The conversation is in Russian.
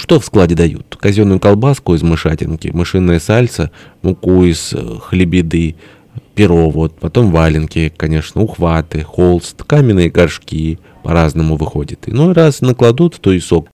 что в складе дают? Казенную колбаску из мышатинки, мышиное сальце, муку из э, хлебеды, перо вот, потом валенки, конечно, ухваты, холст, каменные горшки, по-разному выходит. Иной ну, раз накладут, то и сок.